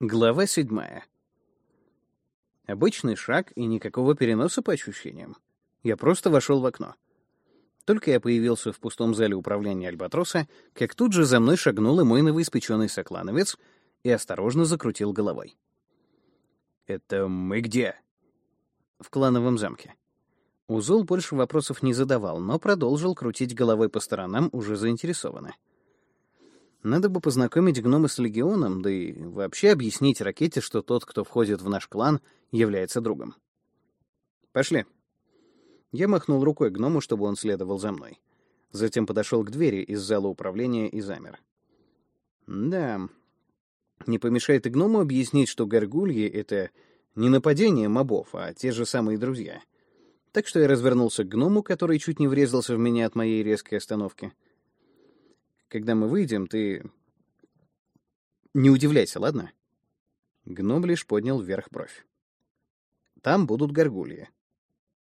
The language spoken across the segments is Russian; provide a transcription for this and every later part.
Глава седьмая. Обычный шаг и никакого переноса по ощущениям. Я просто вошел в окно. Только я появился в пустом зале управления Альбатроса, как тут же за мной шагнул и мой новоиспеченный соклановец и осторожно закрутил головой. «Это мы где?» «В клановом замке». Узол больше вопросов не задавал, но продолжил крутить головой по сторонам уже заинтересованно. Надо бы познакомить гнома с легионом, да и вообще объяснить ракете, что тот, кто входит в наш клан, является другом. Пошли. Я махнул рукой гному, чтобы он следовал за мной. Затем подошел к двери из зала управления и замер. Да, не помешает и гному объяснить, что горгульи — это не нападение мобов, а те же самые друзья. Так что я развернулся к гному, который чуть не врезался в меня от моей резкой остановки — когда мы выйдем, ты... Не удивляйся, ладно? Гном лишь поднял вверх бровь. Там будут горгульи.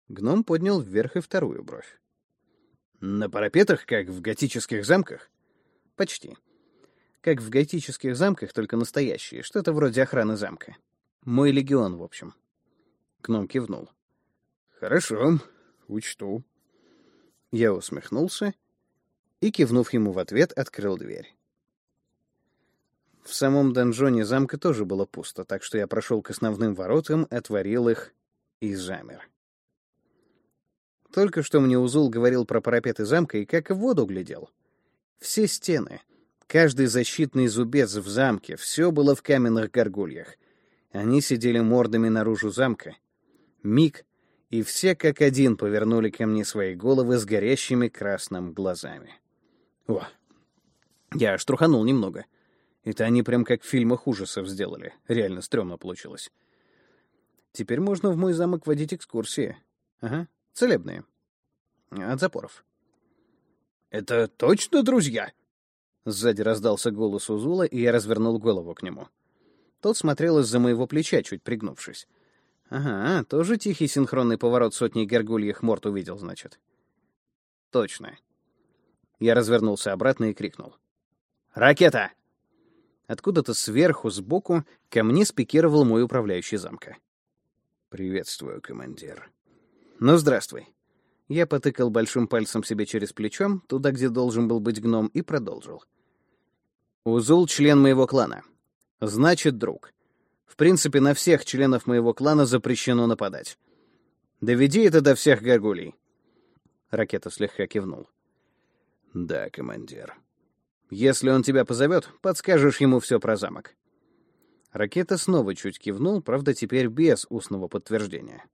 Гном поднял вверх и вторую бровь. На парапетах, как в готических замках? Почти. Как в готических замках, только настоящие, что-то вроде охраны замка. Мой легион, в общем. Гном кивнул. Хорошо, учту. Я усмехнулся и, кивнув ему в ответ, открыл дверь. В самом донжоне замка тоже было пусто, так что я прошел к основным воротам, отворил их и замер. Только что мне Узул говорил про парапеты замка и как в воду глядел. Все стены, каждый защитный зубец в замке, все было в каменных горгульях. Они сидели мордами наружу замка. Миг, и все как один повернули ко мне свои головы с горящими красным глазами. О, я аж труханул немного. Это они прям как в фильмах ужасов сделали. Реально стрёмно получилось. Теперь можно в мой замок водить экскурсии. Ага, целебные. От запоров. «Это точно друзья?» Сзади раздался голос Узула, и я развернул голову к нему. Тот смотрел из-за моего плеча, чуть пригнувшись. Ага, тоже тихий синхронный поворот сотни горгульих морд увидел, значит. Точно. Я развернулся обратно и крикнул. «Ракета!» Откуда-то сверху, сбоку, ко мне спикировал мой управляющий замка. «Приветствую, командир». «Ну, здравствуй». Я потыкал большим пальцем себе через плечо, туда, где должен был быть гном, и продолжил. «Узул — член моего клана. Значит, друг. В принципе, на всех членов моего клана запрещено нападать. Доведи это до всех горгулей». Ракета слегка кивнул. «Да, командир. Если он тебя позовет, подскажешь ему все про замок». Ракета снова чуть кивнул, правда, теперь без устного подтверждения.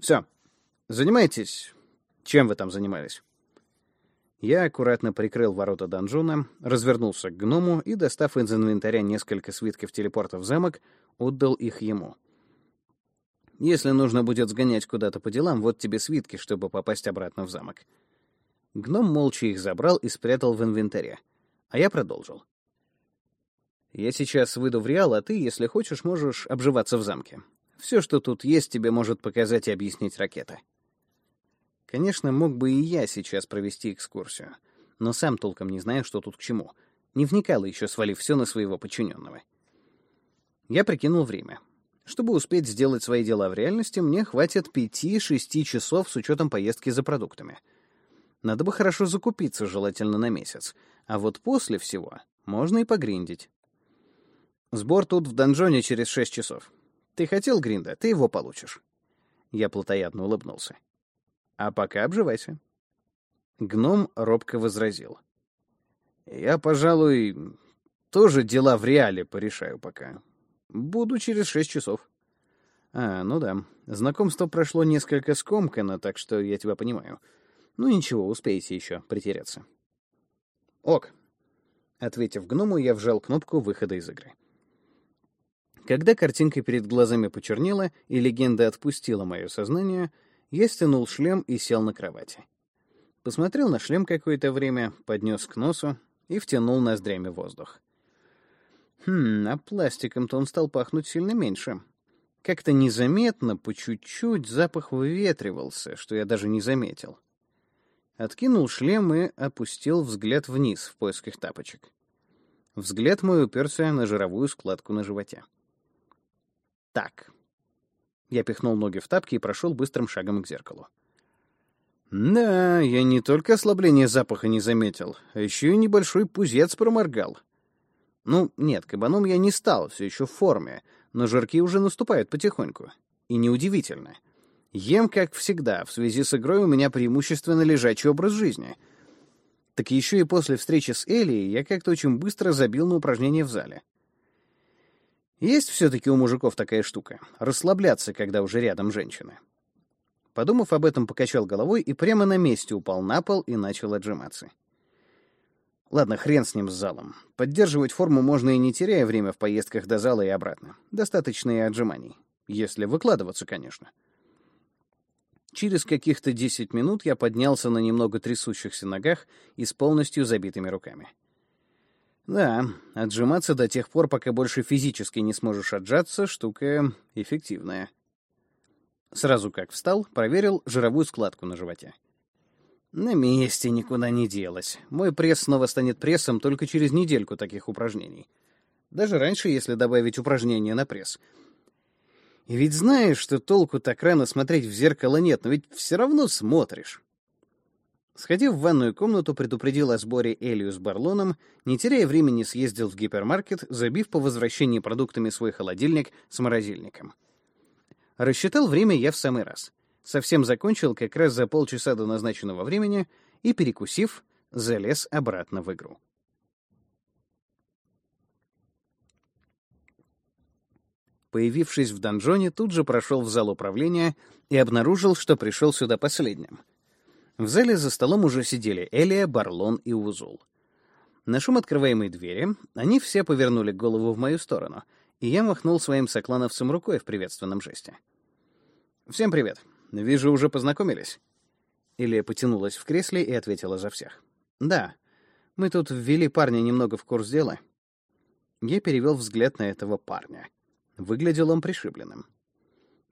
«Все. Занимайтесь. Чем вы там занимались?» Я аккуратно прикрыл ворота донжона, развернулся к гному и, достав из инвентаря несколько свитков телепорта в замок, отдал их ему. «Если нужно будет сгонять куда-то по делам, вот тебе свитки, чтобы попасть обратно в замок. Гном молча их забрал и спрятал в инвентаре. А я продолжил. «Я сейчас выйду в Реал, а ты, если хочешь, можешь обживаться в замке. Все, что тут есть, тебе может показать и объяснить ракета». Конечно, мог бы и я сейчас провести экскурсию, но сам толком не знаю, что тут к чему. Не вникал еще, свалив все на своего подчиненного. Я прикинул время. Чтобы успеть сделать свои дела в реальности, мне хватит пяти-шести часов с учетом поездки за продуктами — надо бы хорошо закупиться, желательно на месяц. А вот после всего можно и погриндить. Сбор тут в донжоне через шесть часов. Ты хотел гринда, ты его получишь. Я плотоядно улыбнулся. А пока обживайся. Гном робко возразил. Я, пожалуй, тоже дела в реале порешаю пока. Буду через шесть часов. А, ну да. Знакомство прошло несколько скомканно, так что я тебя понимаю. Ну ничего, успеете еще притереться. Ок. Ответив гному, я вжал кнопку выхода из игры. Когда картинка перед глазами почернела и легенда отпустила мое сознание, я стянул шлем и сел на кровати. Посмотрел на шлем какое-то время, поднес к носу и втянул ноздрями воздух. Хм, а пластиком-то он стал пахнуть сильно меньше. Как-то незаметно, по чуть-чуть запах выветривался, что я даже не заметил. Откинул шлем и опустил взгляд вниз в поисках тапочек. Взгляд мой уперся на жировую складку на животе. «Так». Я пихнул ноги в тапки и прошел быстрым шагом к зеркалу. Да, я не только ослабление запаха не заметил, а еще и небольшой пузец проморгал. Ну, нет, кабаном я не стал, все еще в форме, но жирки уже наступают потихоньку. И неудивительно. Ем, как всегда, в связи с игрой у меня преимущественно лежачий образ жизни. Так еще и после встречи с Элией я как-то очень быстро забил на упражнения в зале. Есть все-таки у мужиков такая штука — расслабляться, когда уже рядом женщины. Подумав об этом, покачал головой и прямо на месте упал на пол и начал отжиматься. Ладно, хрен с ним с залом. Поддерживать форму можно и не теряя время в поездках до зала и обратно. Достаточно и отжиманий. Если выкладываться, конечно. Через каких-то десять минут я поднялся на немного трясущихся ногах и с полностью забитыми руками. Да, отжиматься до тех пор, пока больше физически не сможешь отжаться, штука эффективная. Сразу как встал, проверил жировую складку на животе. На месте никуда не делась. Мой пресс снова станет прессом только через недельку таких упражнений. Даже раньше, если добавить упражнения на пресс. И ведь знаешь, что толку так рано смотреть в зеркало нет, но ведь все равно смотришь. Сходив в ванную комнату, предупредил о сборе Элию с Барлоном, не теряя времени съездил в гипермаркет, забив по возвращении продуктами свой холодильник с морозильником. Рассчитал время я в самый раз. Совсем закончил как раз за полчаса до назначенного времени и, перекусив, залез обратно в игру. Появившись в донжоне, тут же прошел в зал управления и обнаружил, что пришел сюда последним — в зале за столом уже сидели Элия, Барлон и Узул. На шум открываемой двери они все повернули голову в мою сторону, и я махнул своим соклановцам рукой в приветственном жесте. «Всем привет. Вижу, уже познакомились». Илья потянулась в кресле и ответила за всех. «Да, мы тут ввели парня немного в курс дела». Я перевел взгляд на этого парня. Выглядел он пришибленным.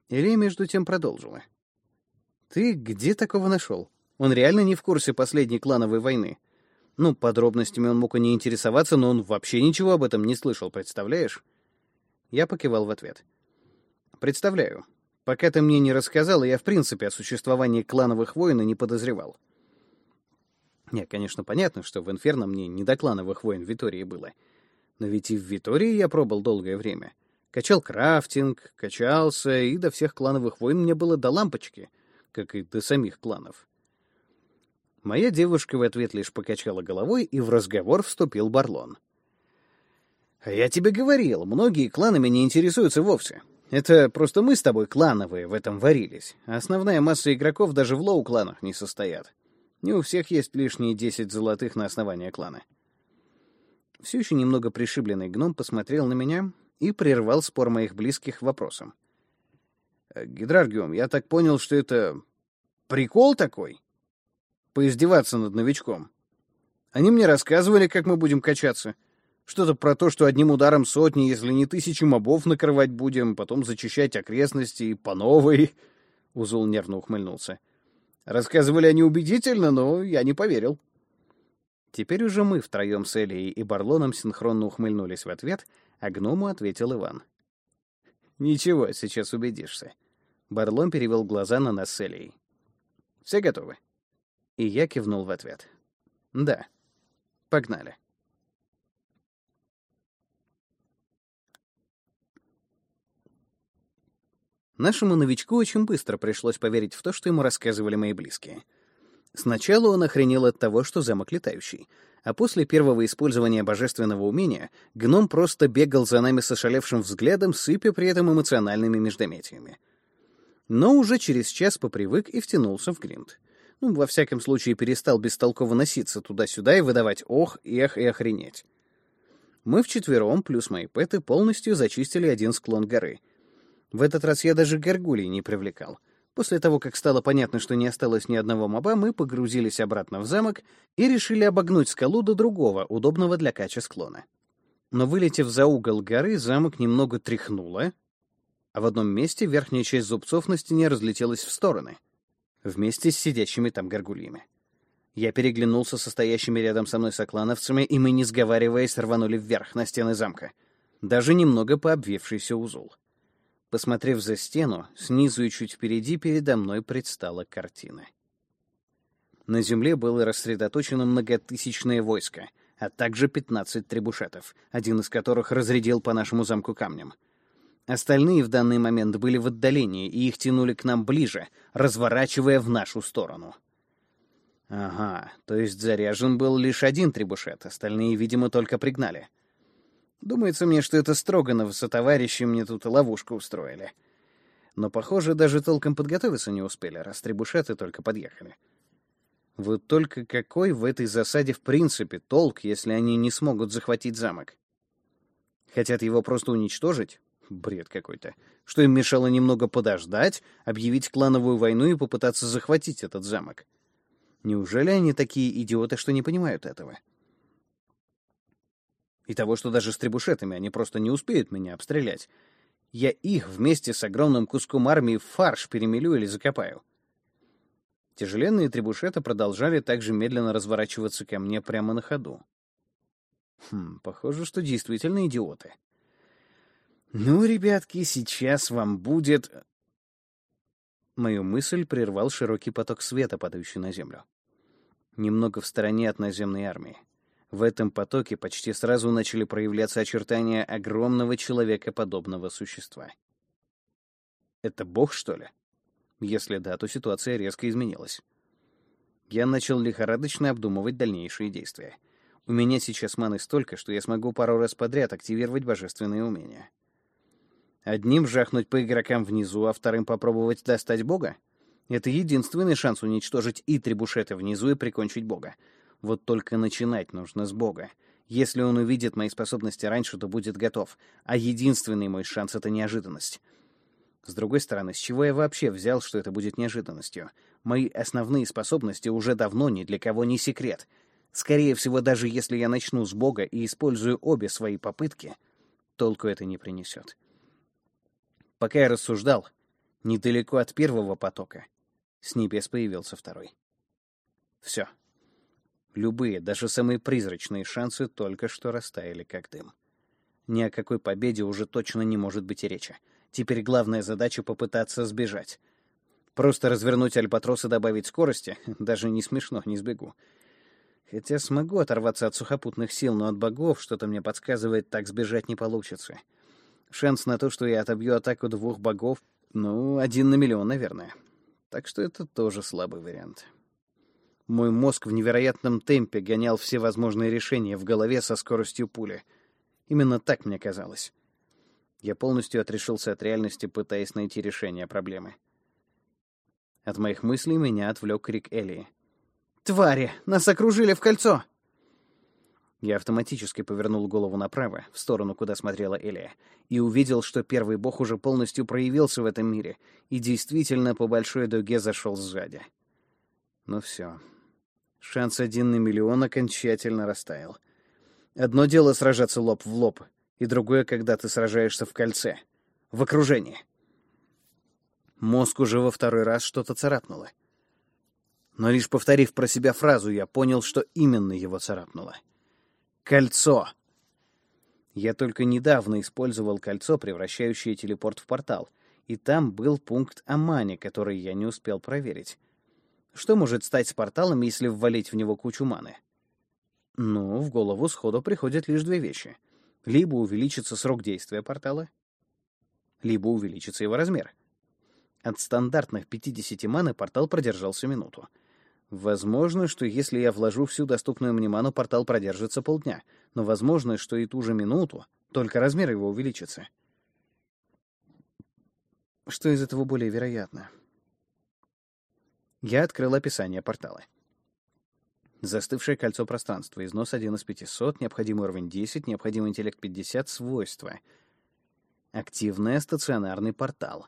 Илья между тем продолжила. «Ты где такого нашел? Он реально не в курсе последней клановой войны. Ну, подробностями он мог и не интересоваться, но он вообще ничего об этом не слышал, представляешь? Я покивал в ответ. Представляю. Пока ты мне не рассказал, я в принципе о существовании клановых войн и не подозревал. Не, конечно, понятно, что в Инферно мне не до клановых войн Витории было. Но ведь и в Витории я пробыл долгое время. Качал крафтинг, качался, и до всех клановых войн мне было до лампочки, как и до самих кланов. Моя девушка в ответ лишь покачала головой, и в разговор вступил Барлон. «А я тебе говорил, многие кланами не интересуются вовсе. Это просто мы с тобой клановые в этом варились, основная масса игроков даже в лоу-кланах не состоят. Не у всех есть лишние десять золотых на основание клана». Все еще немного пришибленный гном посмотрел на меня и прервал спор моих близких вопросом. «Гидраргиум, я так понял, что это прикол такой?» поиздеваться над новичком. Они мне рассказывали, как мы будем качаться. Что-то про то, что одним ударом сотни, если не тысячи мобов накрывать будем, потом зачищать окрестности и по новой. Узул нервно ухмыльнулся. Рассказывали они убедительно, но я не поверил. Теперь уже мы втроем с Элией и Барлоном синхронно ухмыльнулись в ответ, а гному ответил Иван. «Ничего, сейчас убедишься». Барлон перевел глаза на нас с Элией. «Все готовы?» И я кивнул в ответ. «Да. Погнали». Нашему новичку очень быстро пришлось поверить в то, что ему рассказывали мои близкие. Сначала он охренел от того, что замок летающий, а после первого использования божественного умения гном просто бегал за нами с ошалевшим взглядом, сыпя при этом эмоциональными междометиями. Но уже через час попривык и втянулся в гринд. Ну, во всяком случае, перестал бестолково носиться туда-сюда и выдавать ох, эх и охренеть. Мы вчетвером, плюс мои пэты, полностью зачистили один склон горы. В этот раз я даже горгулей не привлекал. После того, как стало понятно, что не осталось ни одного моба, мы погрузились обратно в замок и решили обогнуть скалу до другого, удобного для кача склона. Но вылетев за угол горы, замок немного тряхнуло, а в одном месте верхняя часть зубцов на стене разлетелась в стороны — вместе с сидящими там горгульями. Я переглянулся со стоящими рядом со мной соклановцами, и мы, не сговариваясь, рванули вверх на стены замка. Даже немного пообвившийся узол. Посмотрев за стену, снизу и чуть впереди передо мной предстала картина. На земле было рассредоточено многотысячное войско, а также 15 требушетов, один из которых разрядил по нашему замку камнем. Остальные в данный момент были в отдалении, и их тянули к нам ближе, разворачивая в нашу сторону. Ага, то есть заряжен был лишь один требушет, остальные, видимо, только пригнали. Думается мне, что это Строганов со товарищем мне тут ловушку устроили. Но, похоже, даже толком подготовиться не успели, раз требушеты только подъехали. Вот только какой в этой засаде в принципе толк, если они не смогут захватить замок? Хотят его просто уничтожить? Бред какой-то. Что им мешало немного подождать, объявить клановую войну и попытаться захватить этот замок? Неужели они такие идиоты, что не понимают этого? И того, что даже с требушетами они просто не успеют меня обстрелять. Я их вместе с огромным куском армии фарш перемелю или закопаю. Тяжеленные требушеты продолжали также медленно разворачиваться ко мне прямо на ходу. Хм, похоже, что действительно идиоты. Ну, ребятки, сейчас вам будет... Мою мысль прервал широкий поток света, падающий на землю. Немного в стороне от наземной армии. В этом потоке почти сразу начали проявляться очертания огромного человекоподобного существа. Это бог, что ли? Если да, то ситуация резко изменилась. Я начал лихорадочно обдумывать дальнейшие действия. У меня сейчас маны столько, что я смогу пару раз подряд активировать божественные умения. Одним жахнуть по игрокам внизу, а вторым попробовать достать бога? Это единственный шанс уничтожить и трибушеты внизу и прикончить бога. Вот только начинать нужно с бога. Если он увидит мои способности раньше, то будет готов. А единственный мой шанс — это неожиданность. С другой стороны, с чего я вообще взял, что это будет неожиданностью? Мои основные способности уже давно ни для кого не секрет. Скорее всего, даже если я начну с Бога и использую обе свои попытки, толку это не принесет. Пока я рассуждал, недалеко от первого потока, с небес появился второй. Все. Любые, даже самые призрачные шансы только что растаяли как дым. Ни о какой победе уже точно не может быть и речи. Теперь главная задача — попытаться сбежать. Просто развернуть альбатрос и добавить скорости — даже не смешно, не сбегу. Хотя смогу оторваться от сухопутных сил, но от богов что-то мне подсказывает, так сбежать не получится. Шанс на то, что я отобью атаку двух богов, ну, один на миллион, наверное. Так что это тоже слабый вариант. Мой мозг в невероятном темпе гонял все возможные решения в голове со скоростью пули. Именно так мне казалось. Я полностью отрешился от реальности, пытаясь найти решение проблемы. От моих мыслей меня отвлек крик Элии. «Твари! Нас окружили в кольцо!» Я автоматически повернул голову направо, в сторону, куда смотрела Элия, и увидел, что первый бог уже полностью проявился в этом мире и действительно по большой дуге зашел сзади. Ну все. Шанс один на миллион окончательно растаял. Одно дело сражаться лоб в лоб, и другое, когда ты сражаешься в кольце, в окружении. Мозг уже во второй раз что-то царапнуло. Но лишь повторив про себя фразу, я понял, что именно его царапнуло. Кольцо! Я только недавно использовал кольцо, превращающее телепорт в портал, и там был пункт Амани, который я не успел проверить. Что может стать с порталом, если ввалить в него кучу маны? Ну, в голову сходу приходят лишь две вещи — либо увеличится срок действия портала, либо увеличится его размер. От стандартных 50 маны портал продержался минуту. Возможно, что если я вложу всю доступную мне ману, портал продержится полдня, но возможно, что и ту же минуту, только размер его увеличится. Что из этого более вероятно? Я открыл описание портала. Застывшее кольцо пространства. Износ 1 из 500, необходимый уровень 10, необходимый интеллект 50, свойства. Активный стационарный портал.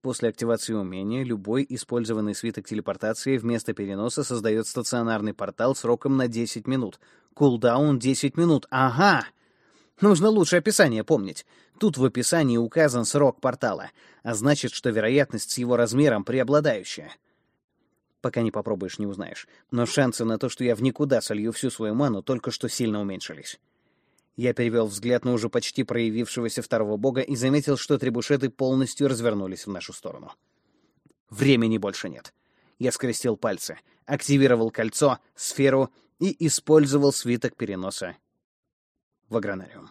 После активации умения любой использованный свиток телепортации вместо переноса создает стационарный портал сроком на 10 минут. Кулдаун 10 минут. Ага! Нужно лучше описание помнить. Тут в описании указан срок портала, а значит, что вероятность с его размером преобладающая. Пока не попробуешь, не узнаешь. Но шансы на то, что я в никуда солью всю свою ману, только что сильно уменьшились. Я перевел взгляд на уже почти проявившегося второго бога и заметил, что требушеты полностью развернулись в нашу сторону. Времени больше нет. Я скрестил пальцы, активировал кольцо, сферу и использовал свиток переноса в агронариум.